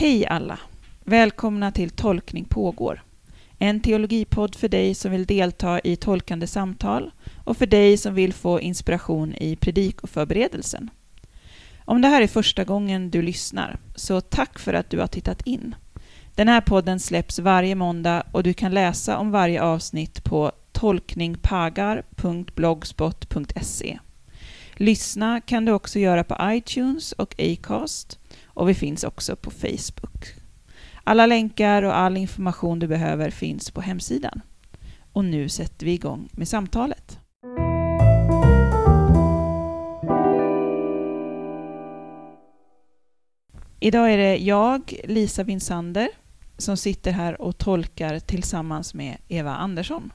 Hej alla! Välkomna till Tolkning pågår. En teologipodd för dig som vill delta i tolkande samtal och för dig som vill få inspiration i predikoförberedelsen. Om det här är första gången du lyssnar, så tack för att du har tittat in. Den här podden släpps varje måndag och du kan läsa om varje avsnitt på tolkningpagar.blogspot.se. Lyssna kan du också göra på iTunes och Acast och vi finns också på Facebook. Alla länkar och all information du behöver finns på hemsidan. Och nu sätter vi igång med samtalet. Idag är det jag, Lisa Winsander, som sitter här och tolkar tillsammans med Eva Andersson.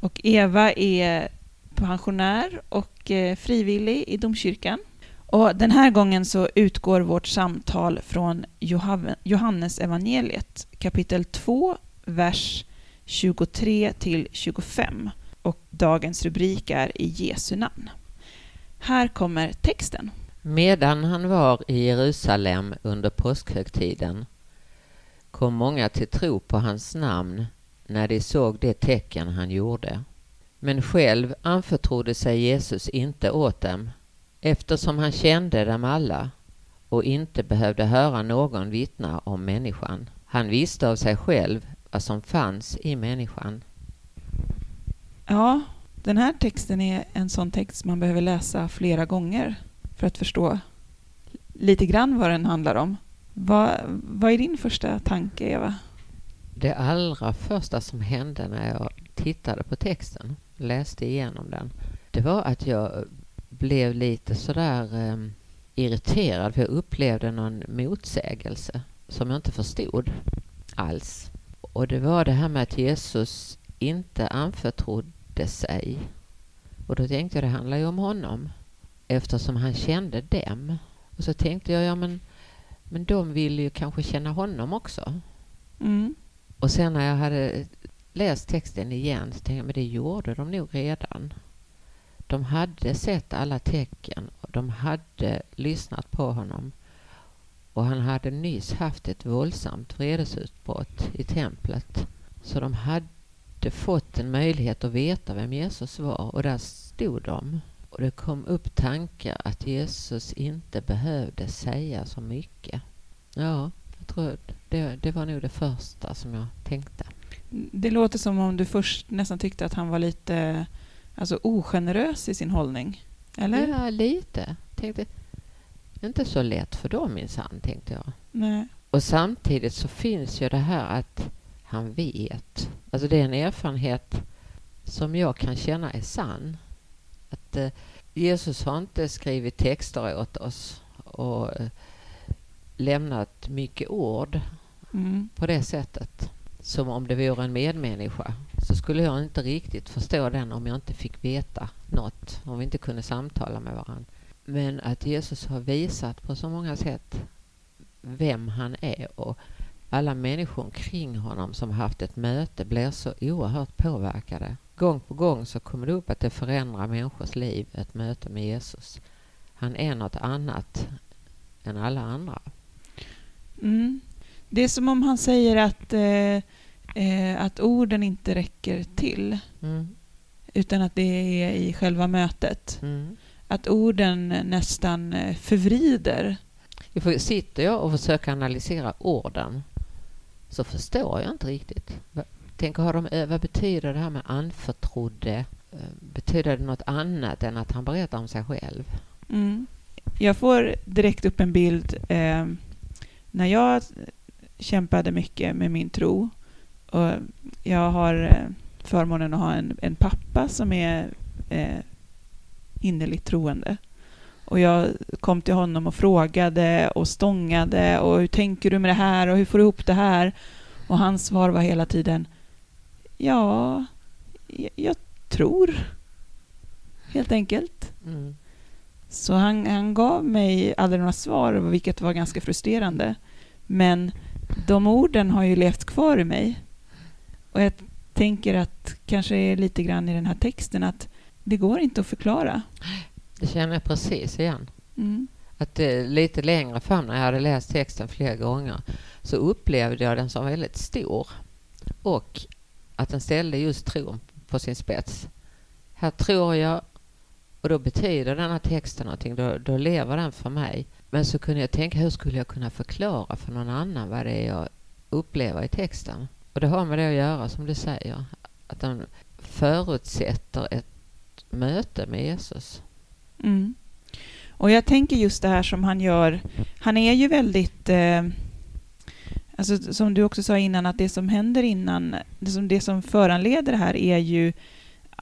Och Eva är pensionär och eh, frivillig i domkyrkan. Och den här gången så utgår vårt samtal från Johannes evangeliet kapitel 2, vers 23 till 25. Och dagens rubrik är I Jesu namn. Här kommer texten. Medan han var i Jerusalem under påskhögtiden kom många till tro på hans namn när de såg det tecken han gjorde. Men själv anförtrodde sig Jesus inte åt dem eftersom han kände dem alla och inte behövde höra någon vittna om människan. Han visste av sig själv vad som fanns i människan. Ja, den här texten är en sån text man behöver läsa flera gånger för att förstå lite grann vad den handlar om. Vad, vad är din första tanke, Eva? Det allra första som hände när jag tittade på texten, läste igenom den, det var att jag blev lite sådär eh, irriterad för jag upplevde någon motsägelse som jag inte förstod alls. Och det var det här med att Jesus inte anförtrodde sig. Och då tänkte jag det handlar ju om honom eftersom han kände dem. Och så tänkte jag, ja men, men de vill ju kanske känna honom också. Mm. Och sen när jag hade läst texten igen så tänkte jag, men det gjorde de nog redan. De hade sett alla tecken och de hade lyssnat på honom. Och han hade nyss haft ett våldsamt vredesutbrott i templet. Så de hade fått en möjlighet att veta vem Jesus var och där stod de. Och det kom upp tankar att Jesus inte behövde säga så mycket. Ja, jag tror det, det var nog det första som jag tänkte. Det låter som om du först nästan tyckte att han var lite alltså ogenerös i sin hållning. Eller? Ja, lite. Tänkte, inte så lätt för dem minsann, tänkte jag. Nej. Och samtidigt så finns ju det här att han vet. Alltså det är en erfarenhet som jag kan känna är sann. Att eh, Jesus har inte skrivit texter åt oss och eh, lämnat mycket ord mm. på det sättet. Som om det vore en medmänniska så skulle jag inte riktigt förstå den om jag inte fick veta något, om vi inte kunde samtala med varandra. Men att Jesus har visat på så många sätt vem han är och alla människor kring honom som haft ett möte blir så oerhört påverkade. Gång på gång så kommer det upp att det förändrar människors liv, ett möte med Jesus. Han är något annat än alla andra. Mm. Det är som om han säger att eh, eh, att orden inte räcker till. Mm. Utan att det är i själva mötet. Mm. Att orden nästan eh, förvrider. Sitter jag och försöker analysera orden så förstår jag inte riktigt. Tänker, har de, vad betyder det här med anförtrodde? Eh, betyder det något annat än att han berättar om sig själv? Mm. Jag får direkt upp en bild eh, när jag kämpade mycket med min tro och jag har eh, förmånen att ha en, en pappa som är eh, innerligt troende. Och jag kom till honom och frågade och stångade och hur tänker du med det här och hur får du ihop det här? Och hans svar var hela tiden Ja, jag, jag tror. Helt enkelt. Mm. Så han, han gav mig aldrig några svar, vilket var ganska frustrerande. Men de orden har ju levt kvar i mig. Och jag tänker att kanske är lite grann i den här texten att det går inte att förklara. Det känner jag precis igen. Mm. att det, lite längre fram när jag hade läst texten flera gånger så upplevde jag den som väldigt stor och att den ställde just tron på sin spets. Här tror jag och då betyder den här texten någonting, då, då lever den för mig. Men så kunde jag tänka, hur skulle jag kunna förklara för någon annan vad det är jag upplever i texten? Och det har med det att göra, som du säger, att den förutsätter ett möte med Jesus. Mm. Och jag tänker just det här som han gör. Han är ju väldigt... Eh, alltså som du också sa innan, att det som händer innan, det som, det som föranleder det här är ju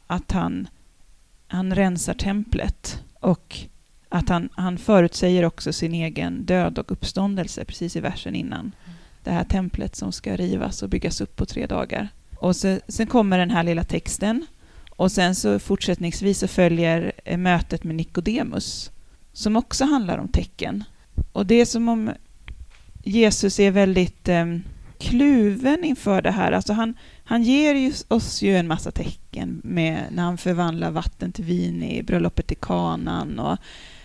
att han, han rensar templet och att han, han förutsäger också sin egen död och uppståndelse precis i versen innan. Det här templet som ska rivas och byggas upp på tre dagar. Och så, sen kommer den här lilla texten och sen så fortsättningsvis så följer eh, mötet med Nikodemus som också handlar om tecken. Och det är som om Jesus är väldigt eh, kluven inför det här. Alltså han, han ger ju oss ju en massa tecken med, när han förvandlar vatten till vin i bröllopet i kanan och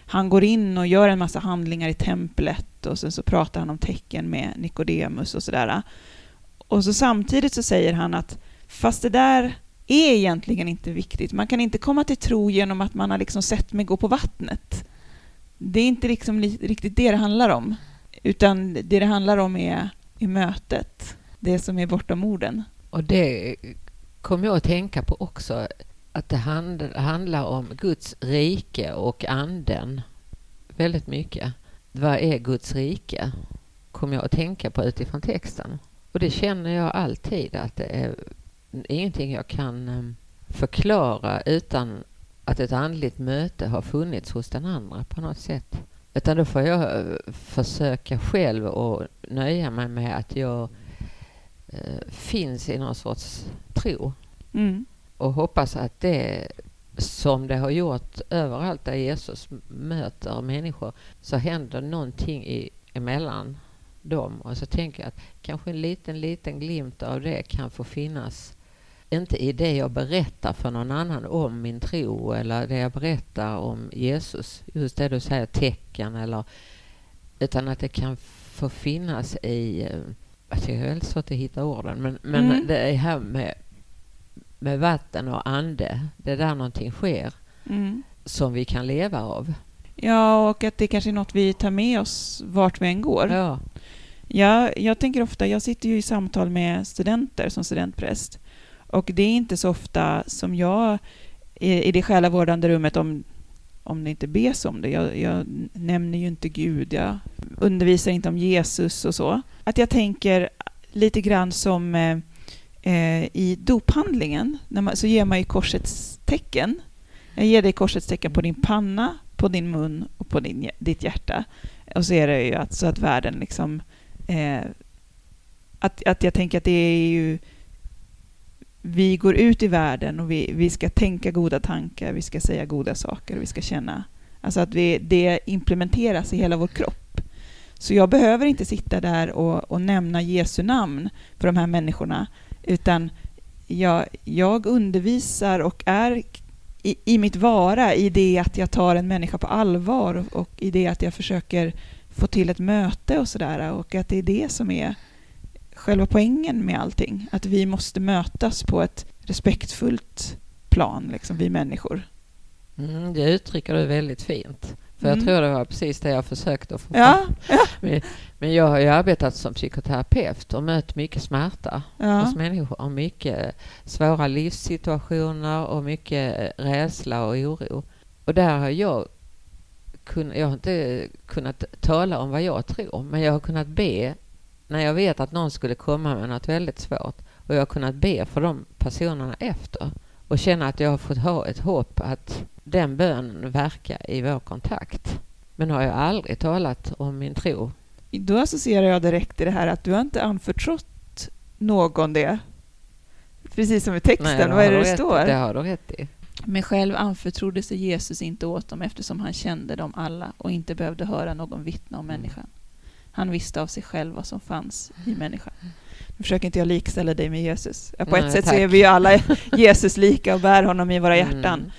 han går in och gör en massa handlingar i templet och sen så pratar han om tecken med Nikodemus och sådär. Och så samtidigt så säger han att fast det där är egentligen inte viktigt. Man kan inte komma till tro genom att man har liksom sett mig gå på vattnet. Det är inte liksom riktigt det det handlar om. Utan det det handlar om är, är mötet. Det som är bortom orden. Och det kom jag att tänka på också. Att det handlar om Guds rike och anden väldigt mycket. Vad är Guds rike? Kommer jag att tänka på utifrån texten. Och det känner jag alltid att det är ingenting jag kan ehm, förklara utan att ett andligt möte har funnits hos den andra på något sätt. Utan då får jag eh, försöka själv och nöja mig med att jag eh, finns i någon sorts tro. Mm. Och hoppas att det som det har gjort överallt där Jesus möter människor så händer någonting i, emellan dem. Och så tänker jag att kanske en liten, liten glimt av det kan få finnas inte i det jag berättar för någon annan om min tro eller det jag berättar om Jesus, just det du säger, tecken eller utan att det kan få finnas i, eh, jag är väldigt svårt att hitta orden, men, men mm. det är här med, med vatten och ande, det är där någonting sker mm. som vi kan leva av. Ja, och att det kanske är något vi tar med oss vart vi än går. Ja. Ja, jag tänker ofta, jag sitter ju i samtal med studenter som studentpräst och det är inte så ofta som jag i det själavårdande rummet, om, om det inte bes om det, jag, jag nämner ju inte Gud, jag undervisar inte om Jesus och så, att jag tänker lite grann som eh, Eh, i dophandlingen, när man, så ger man ju korsets tecken. Jag ger dig korsets tecken på din panna, på din mun och på din, ditt hjärta. Och så är det ju att, så att världen liksom... Eh, att, att jag tänker att det är ju vi går ut i världen och vi, vi ska tänka goda tankar, vi ska säga goda saker och vi ska känna. Alltså att vi, det implementeras i hela vår kropp. Så jag behöver inte sitta där och, och nämna Jesu namn för de här människorna, utan jag, jag undervisar och är i, i mitt vara, i det att jag tar en människa på allvar och, och i det att jag försöker få till ett möte och sådär, och att det är det som är själva poängen med allting. Att vi måste mötas på ett respektfullt plan, liksom, vi människor. Mm, det uttrycker du väldigt fint. För mm. jag tror det var precis det jag försökte få ja, ja. Men, men, jag har ju arbetat som psykoterapeut och mött mycket smärta ja. hos människor och mycket svåra livssituationer och mycket rädsla och oro. Och där har jag jag har inte kunnat tala om vad jag tror, men jag har kunnat be när jag vet att någon skulle komma med något väldigt svårt och jag har kunnat be för de personerna efter och känna att jag har fått ha ett hopp att den bönen verkar i vår kontakt. Men har jag aldrig talat om min tro. Då associerar jag direkt till det här att du har inte anförtrott någon det. Precis som i texten, Nej, vad är det det står? Det har du rätt i. Men själv anförtrodde sig Jesus inte åt dem eftersom han kände dem alla och inte behövde höra någon vittna om människan. Han visste av sig själv vad som fanns i människan. Nu försöker inte jag likställa dig med Jesus. På Nej, ett sätt tack. så är vi ju alla Jesus lika och bär honom i våra hjärtan. Mm.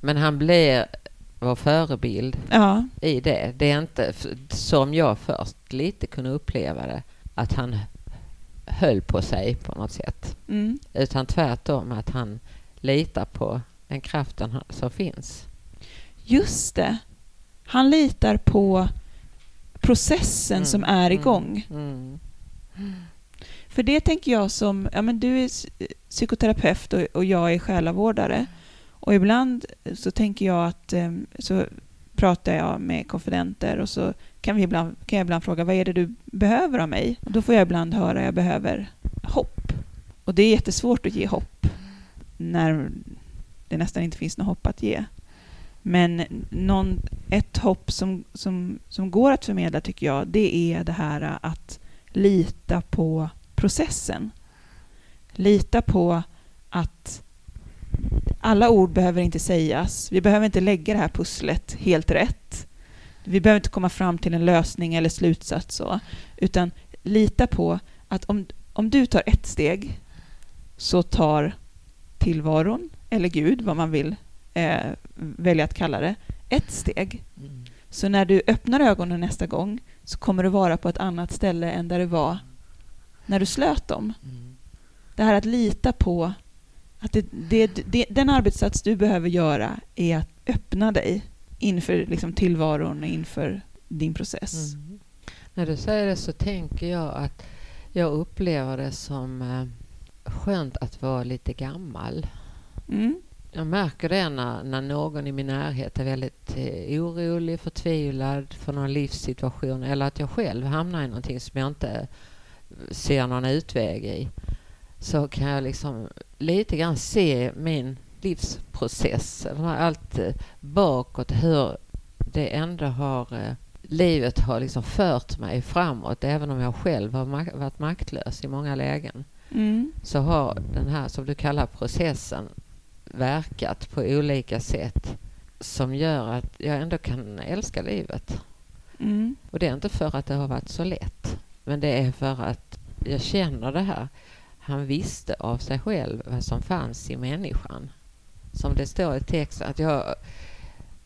Men han blir var förebild Ja, i det. Det är inte som jag först lite kunde uppleva det, att han höll på sig på något sätt. mm. Utan tvärtom att han litar på den kraften som finns. just det. Han litar på processen Mm, som är mm, igång. Mm. För det tänker jag som, ja men du är psykoterapeut och, och jag är själavårdare. Och ibland så tänker jag att, ehm, så pratar jag med konfidenter och så kan, vi ibland, kan jag ibland fråga vad är det du behöver av mig? Och då får jag ibland höra att jag behöver hopp. Och det är jättesvårt att ge hopp när det nästan inte finns något hopp att ge. Men någon, ett hopp som, som, som går att förmedla tycker jag, det är det här att lita på processen. Lita på att alla ord behöver inte sägas. Vi behöver inte lägga det här pusslet helt rätt. Vi behöver inte komma fram till en lösning eller slutsats så, utan lita på att om, om du tar ett steg så tar tillvaron, eller Gud, vad man vill eh, välja att kalla det, ett steg. Mm. Så när du öppnar ögonen nästa gång så kommer du vara på ett annat ställe än där du var när du slöt dem. Mm. Det här att lita på att det, det, det, den arbetssats du behöver göra är att öppna dig inför liksom tillvaron och inför din process. Mm. När du säger det så tänker jag att jag upplever det som eh, skönt att vara lite gammal. Mm. Jag märker det när, när någon i min närhet är väldigt eh, orolig, förtvivlad för någon livssituation eller att jag själv hamnar i någonting som jag inte ser någon utväg i. Så kan jag liksom lite grann se min livsprocess, allt eh, bakåt, hur det ändå har eh, livet har liksom fört mig framåt även om jag själv har mak- varit maktlös i många lägen Mm. så har den här som du kallar processen verkat på olika sätt som gör att jag ändå kan älska livet. Mm. Och det är inte för att det har varit så lätt, men det är för att jag känner det här. Han visste av sig själv vad som fanns i människan. Som det står i texten, att jag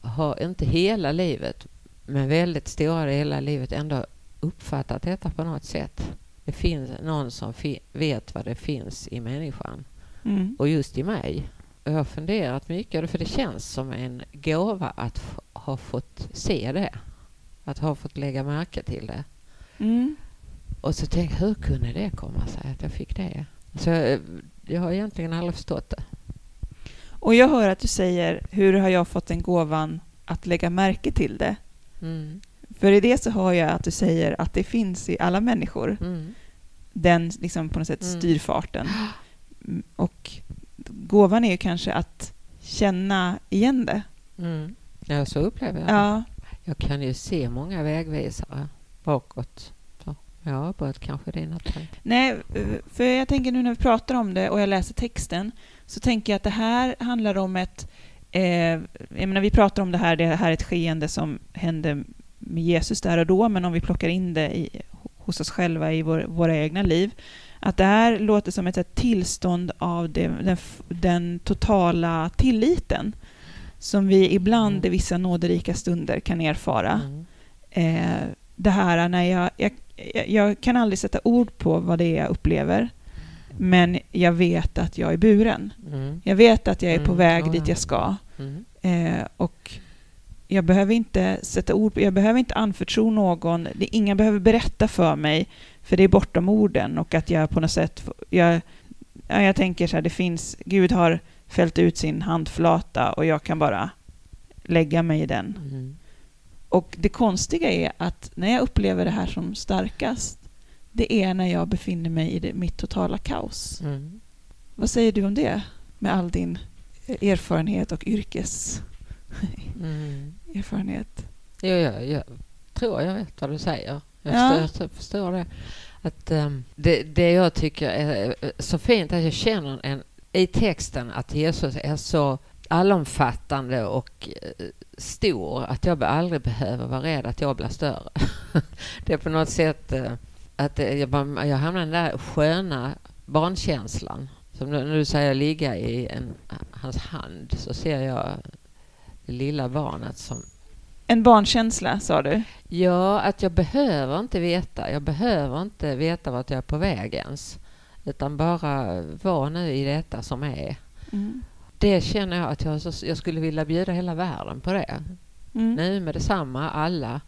har inte hela livet, men väldigt stora delar av livet ändå uppfattat detta på något sätt. Det finns någon som fi- vet vad det finns i människan Mm. och just i mig. Och jag har funderat mycket, för det känns som en gåva att ha fått se det. Att ha fått lägga märke till det. Mm. Och så tänkte jag, hur kunde det komma sig att jag fick det? Så jag, jag har egentligen aldrig förstått det. Och jag hör att du säger, hur har jag fått den gåvan att lägga märke till det? Mm. För i det så hör jag att du säger att det finns i alla människor, Mm. den liksom på något sätt Mm. styrfarten. Och gåvan är ju kanske att känna igen det. Mm. Ja, så upplever jag det. Ja, Jag kan ju se många vägvisare bakåt. Jag avbröt kanske dina tankar. nej, för jag tänker nu när vi pratar om det och jag läser texten så tänker jag att det här handlar om ett... Eh, jag menar, vi pratar om det här, det här är ett skeende som hände med Jesus där och då, men om vi plockar in det i, hos oss själva i vår, våra egna liv, att det här låter som ett, ett tillstånd av det, den, den totala tilliten som vi ibland Mm. i vissa nåderika stunder kan erfara. Mm. Eh, det här när jag, jag, jag, kan aldrig sätta ord på vad det är jag upplever, men jag vet att jag är buren. Mm. Jag vet att jag är på Mm, väg ja, dit ja. jag ska. Mm. Eh, och jag behöver inte sätta ord på, jag behöver inte anförtro någon, det, ingen behöver berätta för mig, för det är bortom orden och att jag på något sätt, jag, ja, jag tänker så här, det finns, Gud har fällt ut sin handflata och jag kan bara lägga mig i den. Och det konstiga är att när jag upplever det här som starkast, det är när jag befinner mig i det, mitt totala kaos. Mm. Vad säger du om det? Med all din erfarenhet och Mm. yrkeserfarenhet. Jo, jag, jag tror jag vet vad du säger. Jag Ja. förstår, jag förstår det. Att, ehm, det. Det jag tycker är så fint att jag känner en, i texten att Jesus är så allomfattande och eh, stor att jag aldrig behöver vara rädd att jag blir större. det är på något sätt eh, att det- jag, bara, jag hamnar i den där sköna barnkänslan. Som när du säger ligga i en, hans hand så ser jag det lilla barnet som... En barnkänsla, sa du? Ja, att jag behöver inte veta. Jag behöver inte veta vart jag är på väg ens. Utan bara vara nu i detta som är. Mm. Det känner jag att jag, jag skulle vilja bjuda hela världen på det. Mm. Nu med detsamma, alla.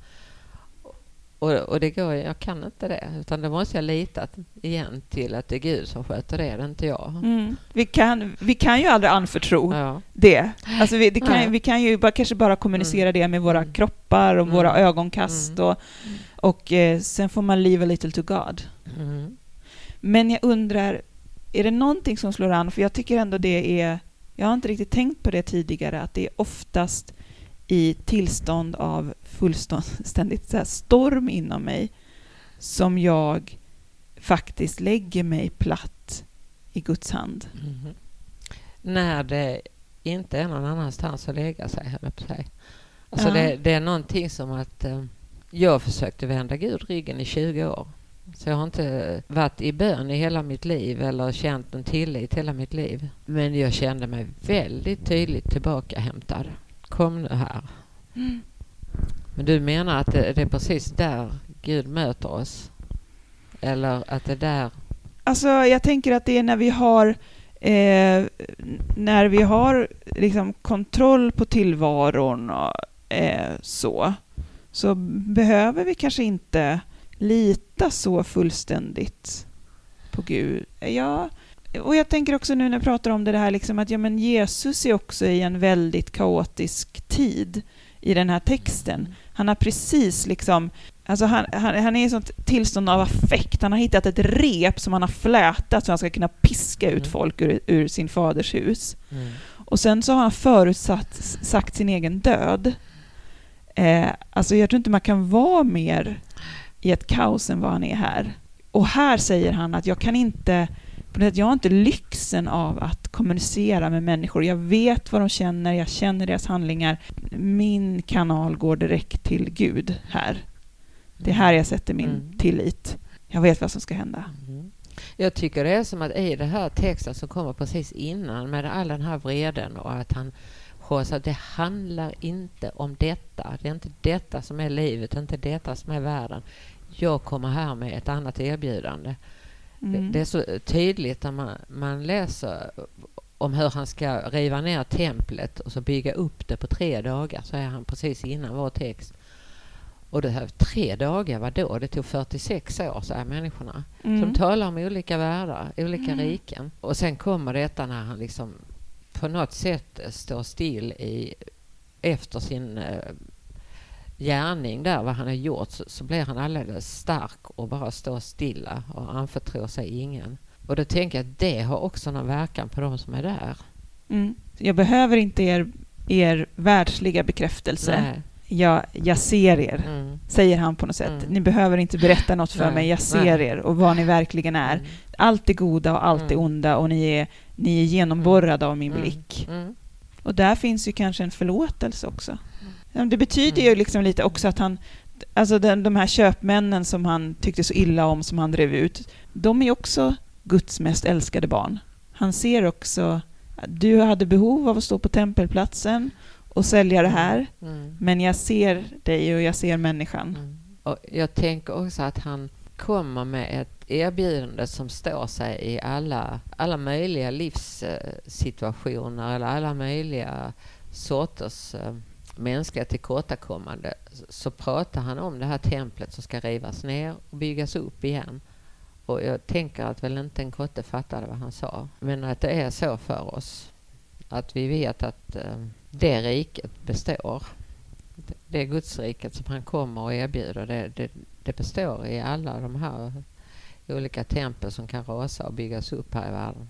Och, och det går, jag kan inte det, utan då måste jag lita igen till att det är Gud som sköter det, det är inte jag. Mm. Vi, kan, vi kan ju aldrig anförtro Ja. det. Alltså vi, det kan, Nej. vi kan ju bara, kanske bara kommunicera det med våra Mm. kroppar och Mm. våra ögonkast Mm. och, och eh, sen får man leave a little to God. Mm. Men jag undrar, är det någonting som slår an? För jag tycker ändå det är, jag har inte riktigt tänkt på det tidigare, att det är oftast i tillstånd av fullständigt så storm inom mig som jag faktiskt lägger mig platt i Guds hand. Mhm. När det inte är någon annanstans att lägga sig, höll på säga. Alltså Ja. det, det är någonting som att eh, jag försökte vända Gud ryggen i 20 år. Så jag har inte varit i bön i hela mitt liv eller känt en tillit hela mitt liv. Men jag kände mig väldigt tydligt tillbakahämtad. Kom nu här. Men du menar att det, det är precis där Gud möter oss? Eller att det är där... Alltså, jag tänker att det är när vi har eh, när vi har liksom kontroll på tillvaron och eh, så, så behöver vi kanske inte lita så fullständigt på Gud. Ja, och jag tänker också nu när jag pratar om det, det här liksom att ja, men Jesus är också i en väldigt kaotisk tid i den här texten. Han har precis liksom Alltså han, han, han är i sånt tillstånd av affekt. Han har hittat ett rep som han har flätat så han ska kunna piska ut Mm. folk ur, ur sin faders hus. Mm. Och sen så har han förutsatt sagt sin egen död. Eh, alltså jag tror inte man kan vara mer i ett kaos än vad han är här. Och här säger han att jag kan inte, på sätt, jag har inte lyxen av att kommunicera med människor. Jag vet vad de känner, jag känner deras handlingar. Min kanal går direkt till Gud här. Det är här jag sätter min Mm. tillit. Jag vet vad som ska hända. Mm. Jag tycker det är som att i det här texten som kommer precis innan med all den här vreden och att han att det handlar inte om detta. Det är inte detta som är livet, det är inte detta som är världen. Jag kommer här med ett annat erbjudande. Mm. Det, är så tydligt när man, man läser om hur han ska riva ner templet och så bygga upp det på tre dagar, så är han precis innan vår text. Och det här tre dagar, vadå? Det tog 46 år, säger människorna. Mm. Som talar om olika världar, olika Mm. riken. Och sen kommer detta när han liksom på något sätt står still i, efter sin eh, gärning där, vad han har gjort, så, så blir han alldeles stark och bara står stilla och anförtror sig ingen. Och då tänker jag att det har också någon verkan på de som är där. Mm. Jag behöver inte er, er världsliga bekräftelse. Nej. Jag, jag ser er, Mm. säger han på något sätt. Mm. Ni behöver inte berätta något för Nej, mig. Jag ser nej. er och vad ni verkligen är. Mm. Allt är goda och allt är Mm. onda och ni är, ni är genomborrade av min Mm. blick. Och där finns ju kanske en förlåtelse också. Det betyder Mm. ju liksom lite också att han, alltså den, de här köpmännen som han tyckte så illa om, som han drev ut, de är också Guds mest älskade barn. Han ser också att du hade behov av att stå på tempelplatsen och sälja det här, Mm. men jag ser dig och jag ser människan. Mm. Och jag tänker också att han kommer med ett erbjudande som står sig i alla, alla möjliga livssituationer eller alla möjliga sorters eh, mänskliga tillkortakommande. Så pratar han om det här templet som ska rivas ner och byggas upp igen. Och jag tänker att väl inte en kotte fattade vad han sa. Men att det är så för oss. Att vi vet att eh, det riket består. Det Gudsriket som han kommer och erbjuder, det, det, det består i alla de här olika tempel som kan rasa och byggas upp här i världen.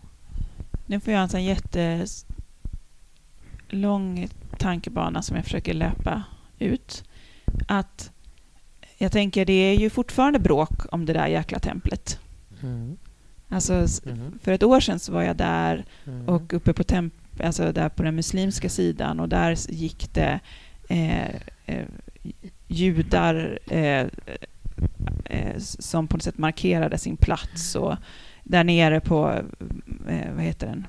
Nu får jag alltså en jättelång tankebana som jag försöker löpa ut. Att jag tänker, det är ju fortfarande bråk om det där jäkla templet. Mm. Alltså, Mm. för ett år sedan så var jag där Mm. och uppe på, temp alltså där på den muslimska sidan och där gick det eh, eh, judar eh, eh, som på något sätt markerade sin plats och där nere på, eh, vad heter den,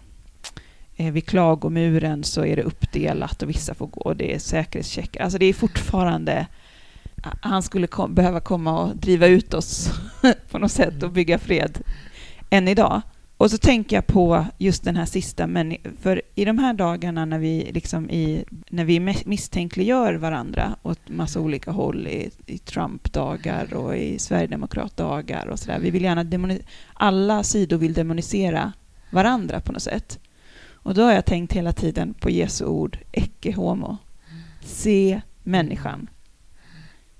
vid klagomuren så är det uppdelat och vissa får gå och det är säkerhetscheckar. Alltså det är fortfarande han skulle kom, behöva komma och driva ut oss på något sätt och bygga fred än idag. Och så tänker jag på just den här sista, men för i de här dagarna när vi, liksom i, när vi misstänkliggör varandra åt massa olika håll, i, i Trump-dagar och i Sverigedemokrat-dagar och sådär, vi vill gärna demoni- alla sidor vill demonisera varandra på något sätt. Och då har jag tänkt hela tiden på Jesu ord, ecce homo, se människan.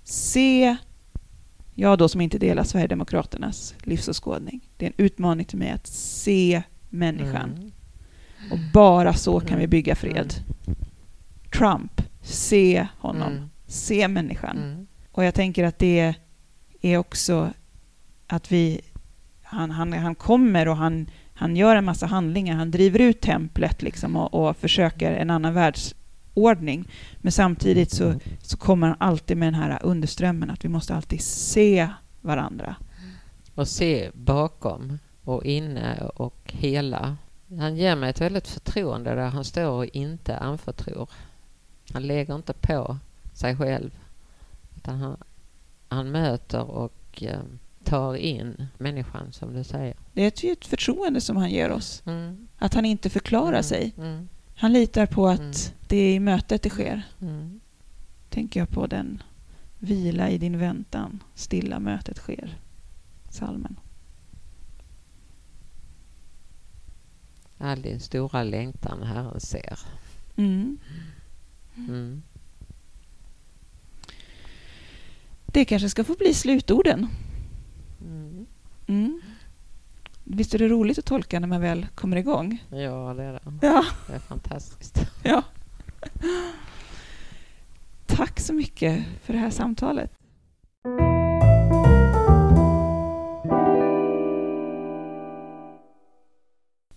Se jag då som inte delar Sverigedemokraternas livsåskådning. Det är en utmaning till mig att se människan. Mm. Och bara så kan vi mm. bygga fred. Mm. Trump, se honom. Mm. Se människan. Mm. Och jag tänker att det är också att vi... Han, han, han kommer och han, han gör en massa handlingar. Han driver ut templet liksom och, och försöker en annan världsordning. Men samtidigt så, så kommer han alltid med den här underströmmen att vi måste alltid se varandra. Och se bakom och inne och hela. Han ger mig ett väldigt förtroende där han står och inte anförtror. Han lägger inte på sig själv. Utan han, han möter och eh, tar in människan, som du säger. Det är ett förtroende som han ger oss. Mm. Att han inte förklarar mm. sig. Mm. Han litar på att mm. det är i mötet det sker. Mm. Tänker jag på den Vila i din väntan, stilla mötet sker. Salmen. All din stora längtan Herren ser. Mm. Det kanske ska få bli slutorden. Mm. Visst är det roligt att tolka när man väl kommer igång? Ja, det är det. Ja. Det är fantastiskt. Ja. Tack så mycket för det här samtalet.